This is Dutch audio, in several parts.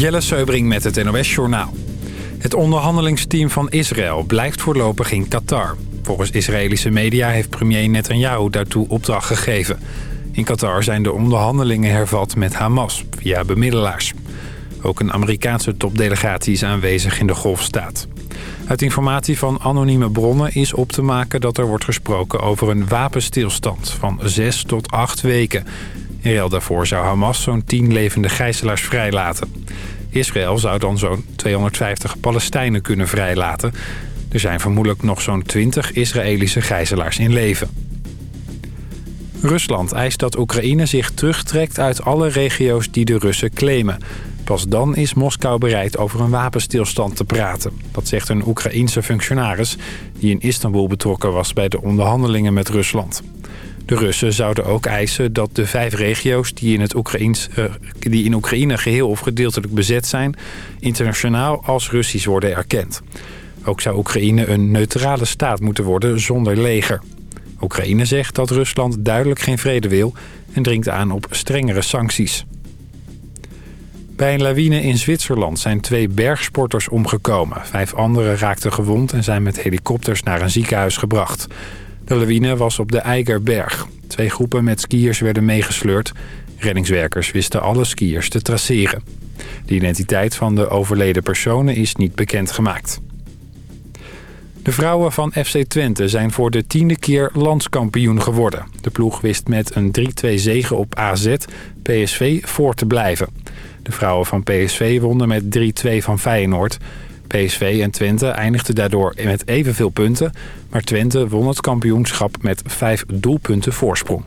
Jelle Seubring met het NOS Journaal. Het onderhandelingsteam van Israël blijft voorlopig in Qatar. Volgens Israëlische media heeft premier Netanyahu daartoe opdracht gegeven. In Qatar zijn de onderhandelingen hervat met Hamas via bemiddelaars. Ook een Amerikaanse topdelegatie is aanwezig in de golfstaat. Uit informatie van anonieme bronnen is op te maken dat er wordt gesproken over een wapenstilstand van zes tot acht weken. In ruil daarvoor zou Hamas zo'n 10 levende gijzelaars vrijlaten. Israël zou dan zo'n 250 Palestijnen kunnen vrijlaten. Er zijn vermoedelijk nog zo'n 20 Israëlische gijzelaars in leven. Rusland eist dat Oekraïne zich terugtrekt uit alle regio's die de Russen claimen. Pas dan is Moskou bereid over een wapenstilstand te praten. Dat zegt een Oekraïense functionaris die in Istanbul betrokken was bij de onderhandelingen met Rusland. De Russen zouden ook eisen dat de vijf regio's die in, het uh, die in Oekraïne geheel of gedeeltelijk bezet zijn... internationaal als Russisch worden erkend. Ook zou Oekraïne een neutrale staat moeten worden zonder leger. Oekraïne zegt dat Rusland duidelijk geen vrede wil en dringt aan op strengere sancties. Bij een lawine in Zwitserland zijn twee bergsporters omgekomen. Vijf anderen raakten gewond en zijn met helikopters naar een ziekenhuis gebracht. De lawine was op de Eigerberg. Twee groepen met skiers werden meegesleurd. Reddingswerkers wisten alle skiers te traceren. De identiteit van de overleden personen is niet bekendgemaakt. De vrouwen van FC Twente zijn voor de tiende keer landskampioen geworden. De ploeg wist met een 3-2 zege op AZ PSV voor te blijven. De vrouwen van PSV wonnen met 3-2 van Feyenoord. PSV en Twente eindigden daardoor met evenveel punten... maar Twente won het kampioenschap met vijf doelpunten voorsprong.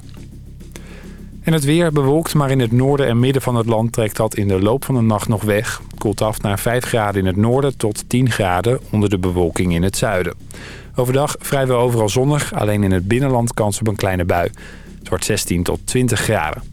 En het weer bewolkt, maar in het noorden en midden van het land trekt dat in de loop van de nacht nog weg. Koelt af naar 5 graden in het noorden tot 10 graden onder de bewolking in het zuiden. Overdag vrijwel overal zonnig, alleen in het binnenland kans op een kleine bui. Het wordt 16 tot 20 graden.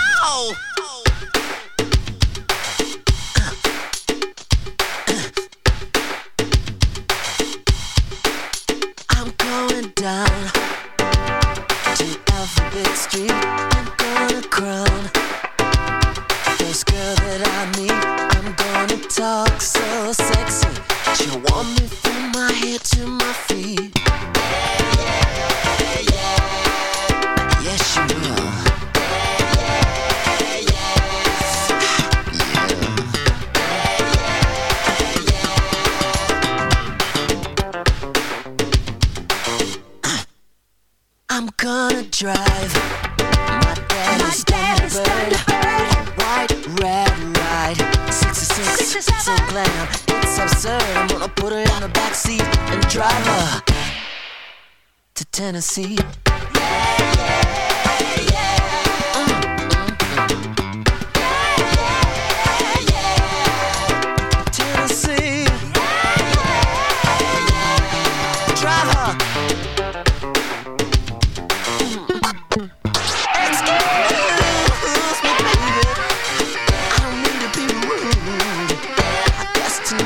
Drive my daddy's, my daddy's White, red, ride so glam. It's absurd. I'm gonna put her in the backseat and drive her to Tennessee. Yeah,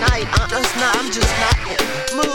I'm just uh, not, I'm just not in the mood.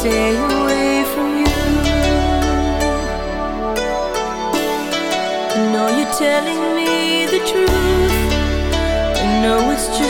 stay away from you. You're telling me the truth. I know it's true.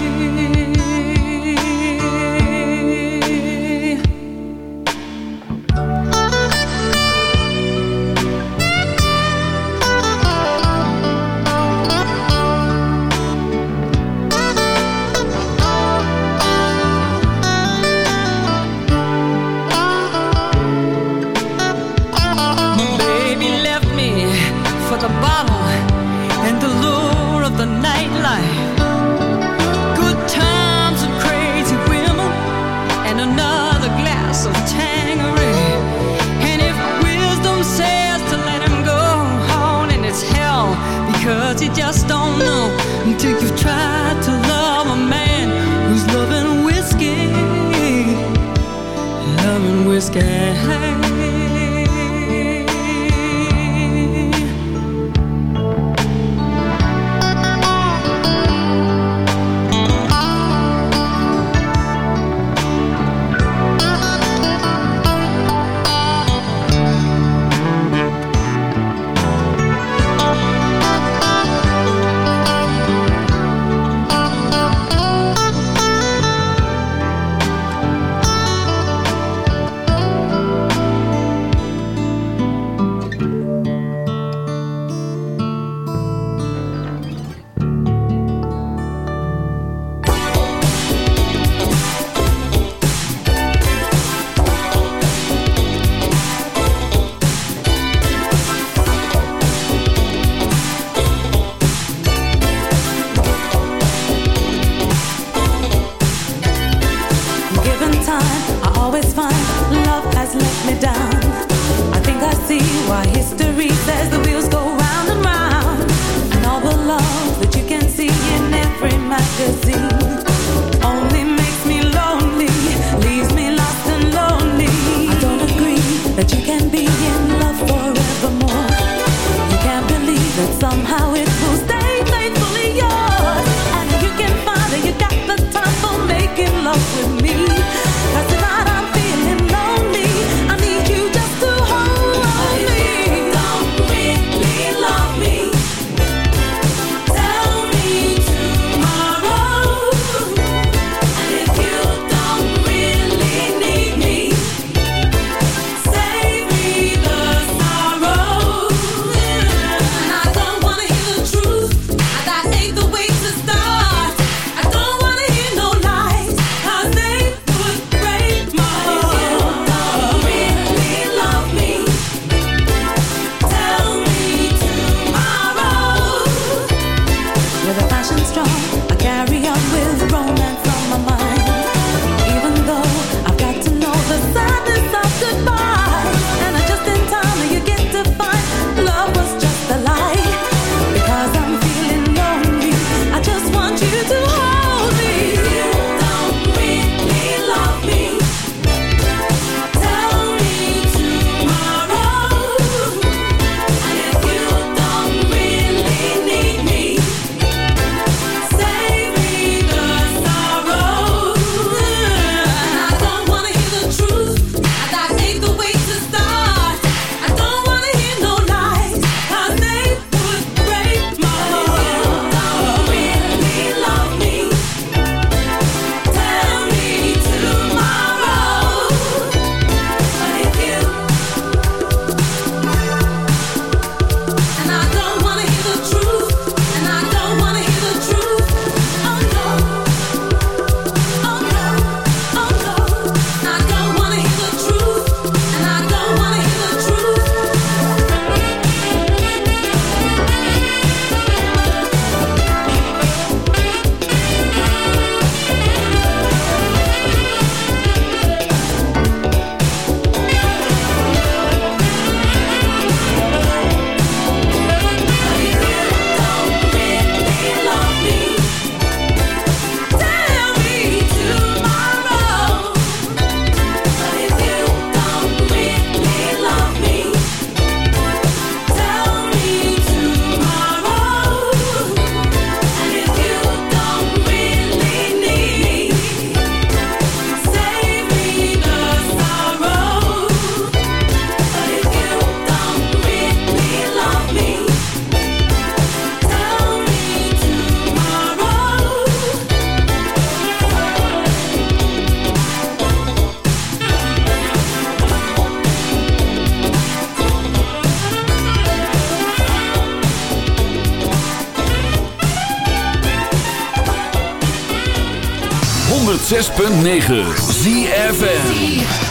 106.9 ZFN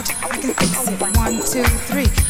I can fix it. One, two, three.